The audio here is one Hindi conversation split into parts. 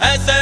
as a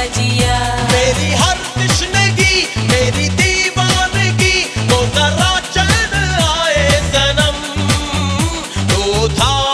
मेरी हर तश्नगी मेरी दीवानगी को जरा आए सनम। तो था